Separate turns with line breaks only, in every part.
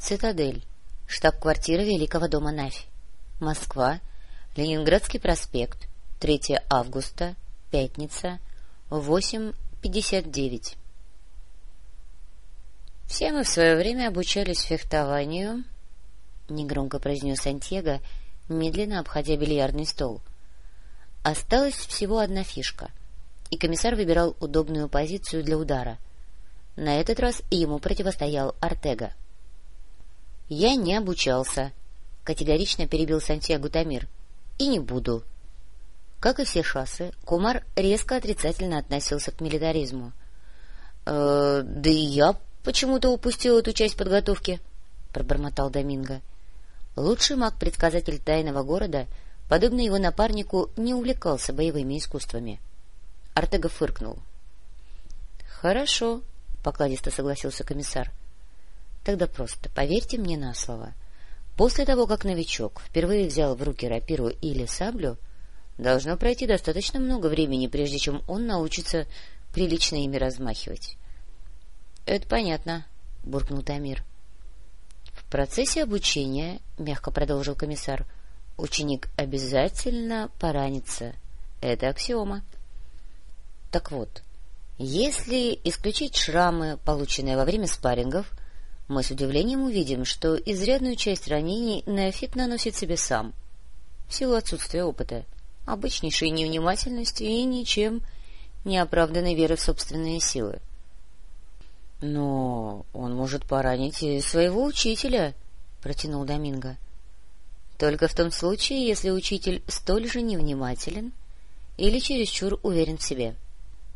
Цитадель. Штаб-квартира Великого дома Нафь. Москва. Ленинградский проспект. 3 августа. Пятница. 8.59. «Все мы в свое время обучались фехтованию», — негромко произнес Сантьего, медленно обходя бильярдный стол. Осталась всего одна фишка, и комиссар выбирал удобную позицию для удара. На этот раз ему противостоял Артега. «Я не обучался», — категорично перебил Сантьяго Тамир. «И не буду». Как и все шассы, Кумар резко отрицательно относился к милитаризму. «Э, «Да и я почему-то упустил эту часть подготовки», — пробормотал Доминго. Лучший маг-предсказатель тайного города, подобно его напарнику, не увлекался боевыми искусствами. Артега фыркнул. — Хорошо, — покладисто согласился комиссар. Тогда просто поверьте мне на слово. После того, как новичок впервые взял в руки рапиру или саблю, должно пройти достаточно много времени, прежде чем он научится прилично ими размахивать. — Это понятно, — буркнул Тамир. — В процессе обучения, — мягко продолжил комиссар, — ученик обязательно поранится. Это аксиома. Так вот, если исключить шрамы, полученные во время спаррингов, мы с удивлением увидим, что изрядную часть ранений неофит наносит себе сам, в силу отсутствия опыта, обычнейшей невнимательности и ничем не оправданной веры в собственные силы. — Но он может поранить и своего учителя, — протянул Доминго. — Только в том случае, если учитель столь же невнимателен или чересчур уверен в себе.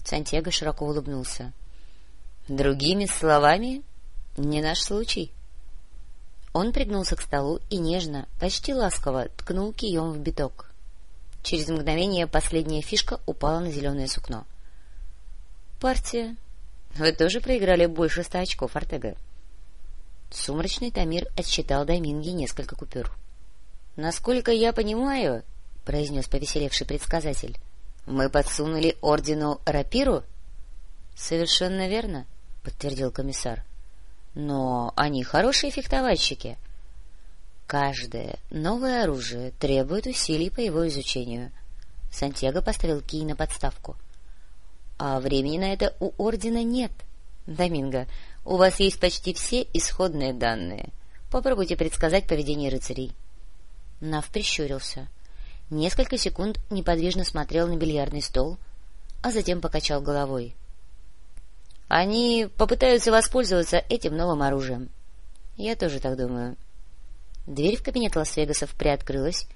Сантьяго широко улыбнулся. — Другими словами, не наш случай. Он пригнулся к столу и нежно, почти ласково ткнул кием в биток. Через мгновение последняя фишка упала на зеленое сукно. — Партия. Вы тоже проиграли больше ста очков, Артега. Сумрачный Тамир отсчитал Доминги несколько купюр. — Насколько я понимаю, — произнес повеселевший предсказатель, — мы подсунули ордену рапиру? — Совершенно верно, — подтвердил комиссар. — но они хорошие фехтовальщики. Каждое новое оружие требует усилий по его изучению. Сантьяго поставил кий на подставку. А времени на это у Ордена нет. Доминго, у вас есть почти все исходные данные. Попробуйте предсказать поведение рыцарей. Нав прищурился. Несколько секунд неподвижно смотрел на бильярдный стол, а затем покачал головой. — они попытаются воспользоваться этим новым оружием. Я тоже так думаю. Дверь в кабинет Лас-Вегасов приоткрылась,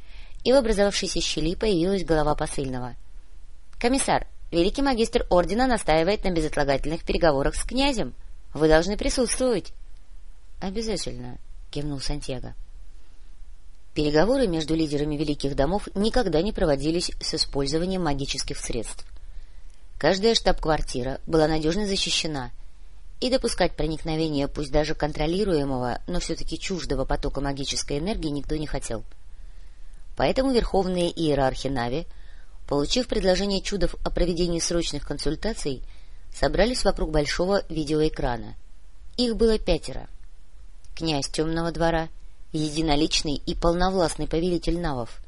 и в образовавшейся щели появилась голова посыльного. — Комиссар, великий магистр ордена настаивает на безотлагательных переговорах с князем. Вы должны присутствовать. — Обязательно, — кивнул Сантьяго. Переговоры между лидерами великих домов никогда не проводились с использованием магических средств. Каждая штаб-квартира была надежно защищена, и допускать проникновение пусть даже контролируемого, но все-таки чуждого потока магической энергии никто не хотел. Поэтому верховные иерархи Нави, получив предложение чудов о проведении срочных консультаций, собрались вокруг большого видеоэкрана. Их было пятеро. Князь Темного двора, единоличный и полновластный повелитель Навов,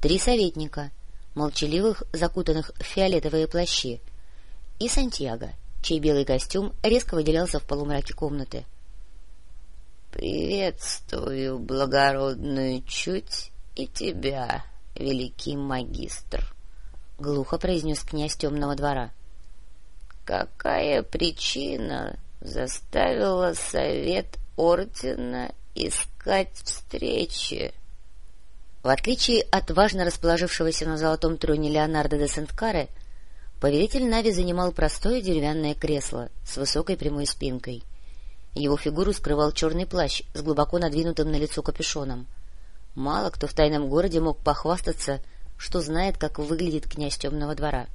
три советника — молчаливых, закутанных в фиолетовые плащи, и Сантьяго, чей белый костюм резко выделялся в полумраке комнаты. — Приветствую, благородную чуть, и тебя, великий магистр, — глухо произнес князь темного двора. — Какая причина заставила совет ордена искать встречи? — в отличие от важно расположившегося на золотом троне Леонардо де Сент-Каре, повелитель Нави занимал простое деревянное кресло с высокой прямой спинкой. Его фигуру скрывал черный плащ с глубоко надвинутым на лицо капюшоном. Мало кто в тайном городе мог похвастаться, что знает, как выглядит князь темного двора.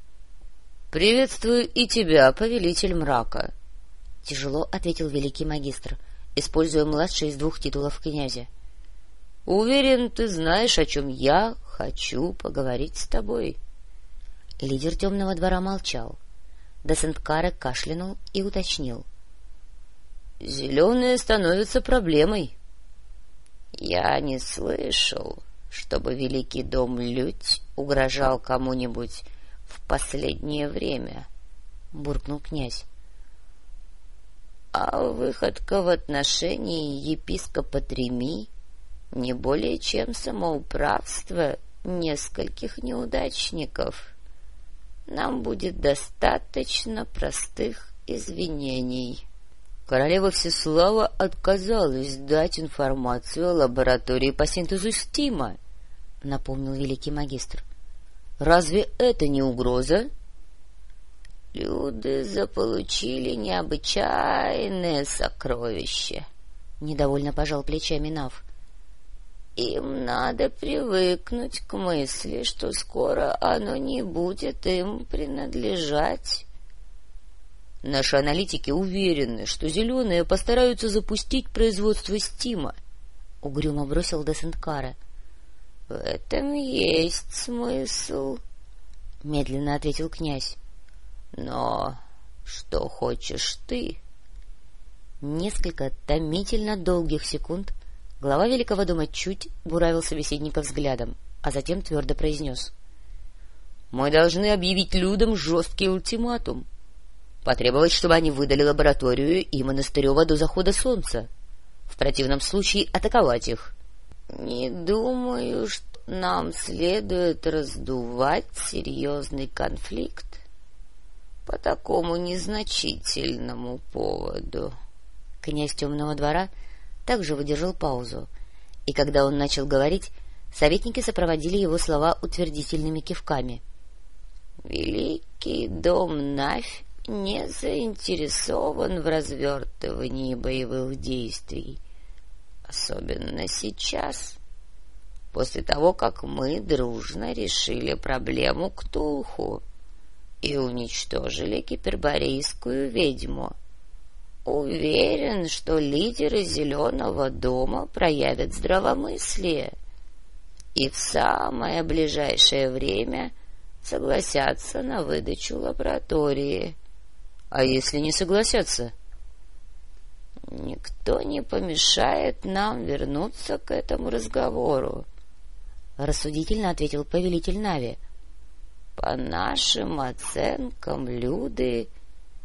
— Приветствую и тебя, повелитель мрака! — тяжело ответил великий магистр, используя младший из двух титулов князя. — Уверен, ты знаешь, о чем я хочу поговорить с тобой. Лидер темного двора молчал. Десенткаре кашлянул и уточнил.
зеленые становятся проблемой. — Я не слышал, чтобы великий дом Людь угрожал кому-нибудь в последнее время, — буркнул князь. — А выходка в отношении епископа Треми не более чем самоуправство нескольких неудачников. Нам будет достаточно простых извинений. Королева Всеслава отказалась дать информацию о лаборатории по синтезу стима, — напомнил великий магистр. — Разве это не угроза? — Люди заполучили необычайное сокровище, — недовольно пожал плечами Нав. — Им надо привыкнуть к мысли, что скоро оно не будет им принадлежать. Наши аналитики уверены, что зеленые постараются запустить производство стима, — угрюмо бросил Десенткара. — В этом есть смысл, — медленно ответил князь. — Но что хочешь ты? Несколько томительно долгих секунд глава Великого дома чуть буравил собеседника взглядом, а затем твердо произнес. — Мы должны объявить людям жесткий ультиматум. — Потребовать, чтобы они выдали лабораторию и Монастырева до захода солнца. В противном случае атаковать их. — Не думаю, что нам следует раздувать серьезный конфликт по такому незначительному поводу. Князь Темного двора также выдержал паузу, и когда он начал говорить, советники сопроводили его слова утвердительными кивками. — Великий дом Навь не заинтересован в развертывании боевых действий, особенно сейчас, после того, как мы дружно решили проблему Ктулху и уничтожили киперборейскую ведьму. Уверен, что лидеры Зеленого дома проявят здравомыслие и в самое ближайшее время согласятся на выдачу лаборатории. А если не согласятся? — Никто не помешает нам вернуться к этому разговору, — рассудительно ответил повелитель Нави. — По нашим оценкам, люди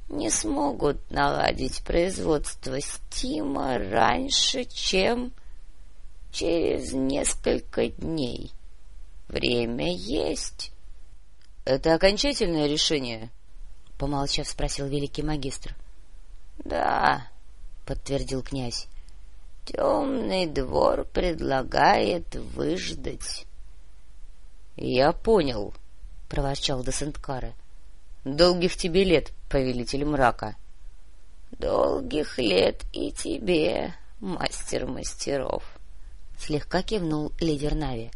не смогут наладить производство стима раньше, чем через несколько дней. Время есть. — Это окончательное решение? —— помолчав, спросил великий магистр. — Да, — подтвердил князь. — Темный двор предлагает выждать. — Я понял, — проворчал Десенткара. — Долгих тебе лет, повелитель мрака. — Долгих лет и тебе, мастер мастеров. Слегка кивнул лидер Нави.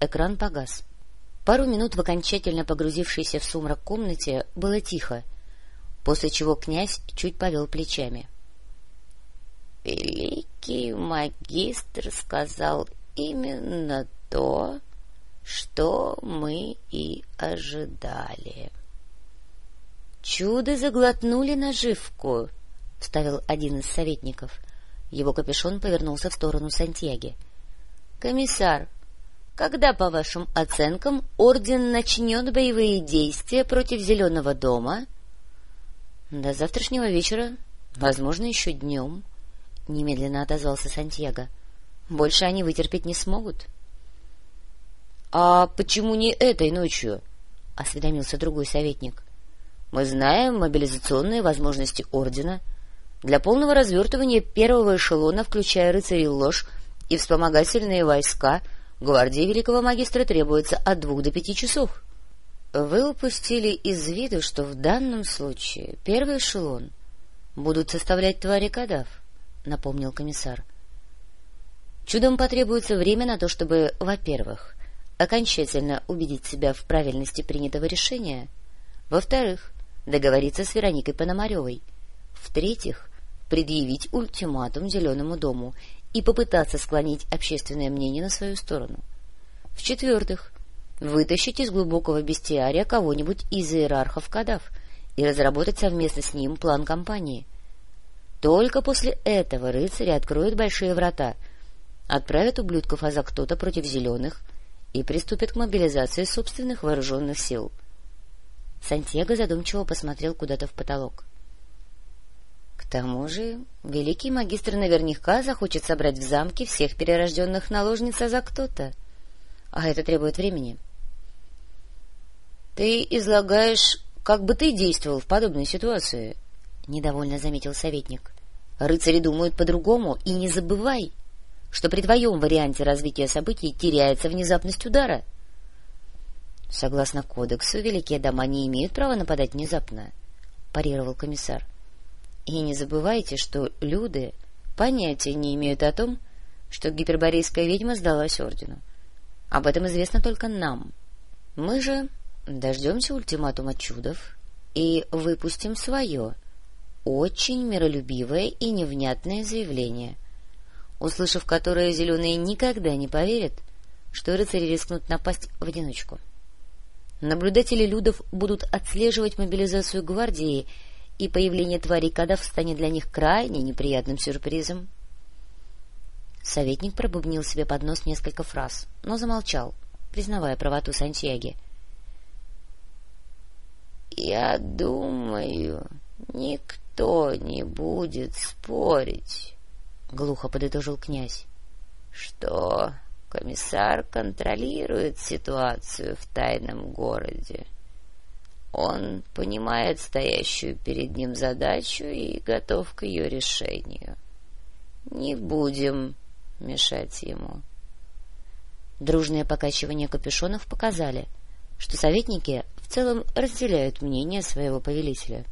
Экран погас. — Пару минут в окончательно погрузившейся в сумрак комнате было тихо, после чего князь чуть повел плечами. — Великий магистр сказал именно то, что мы и ожидали. — Чудо заглотнули наживку, — вставил один из советников. Его капюшон повернулся в сторону Сантьяги. — Комиссар, когда, по вашим оценкам, Орден начнет боевые действия против Зеленого дома? — До завтрашнего вечера, возможно, еще днем, — немедленно отозвался Сантьяго. — Больше они вытерпеть не смогут. — А почему не этой ночью? — осведомился другой советник. — Мы знаем мобилизационные возможности Ордена. Для полного развертывания первого эшелона, включая рыцарей ложь и вспомогательные войска — Гвардии великого магистра требуется от двух до пяти часов. Вы упустили из виду, что в данном случае первый эшелон будут составлять твари кадав, — напомнил комиссар. Чудом потребуется время на то, чтобы, во-первых, окончательно убедить себя в правильности принятого решения, во-вторых, договориться с Вероникой Пономаревой, в-третьих, предъявить ультиматум Зеленому дому и попытаться склонить общественное мнение на свою сторону. В-четвертых, вытащить из глубокого бестиария кого-нибудь из иерархов Кадав и разработать совместно с ним план кампании.
Только после этого рыцари откроют большие врата, отправят ублюдков Азактота против зеленых и приступят к мобилизации собственных вооруженных сил. Сантьяго задумчиво посмотрел куда-то в потолок. — К тому же великий магистр наверняка захочет собрать в замке всех перерожденных наложниц Азактота, а это требует времени. — Ты излагаешь, как бы ты действовал в подобной ситуации, — недовольно заметил советник. — Рыцари думают по-другому, и не забывай, что при твоем варианте развития событий теряется внезапность удара. Согласно кодексу, великие дома не имеют права нападать внезапно, — парировал комиссар. — И не забывайте, что люди понятия не имеют о том, что гиперборейская ведьма сдалась ордену. Об этом известно только нам. Мы же дождемся ультиматума чудов и выпустим свое, очень миролюбивое и невнятное заявление, услышав которое зеленые никогда не поверят, что рыцари рискнут напасть в одиночку. Наблюдатели Людов будут отслеживать мобилизацию гвардии, и появление тварей кадав станет для них крайне неприятным сюрпризом. Советник пробубнил себе под нос несколько фраз, но замолчал, признавая правоту Сантьяги. — Я думаю, никто не будет спорить, — глухо подытожил князь, — что комиссар контролирует ситуацию в тайном городе. Он понимает стоящую перед ним задачу и готов к ее решению. Не будем мешать ему. Дружные покачивания капюшонов показали, что советники в целом разделяют мнение своего повелителя.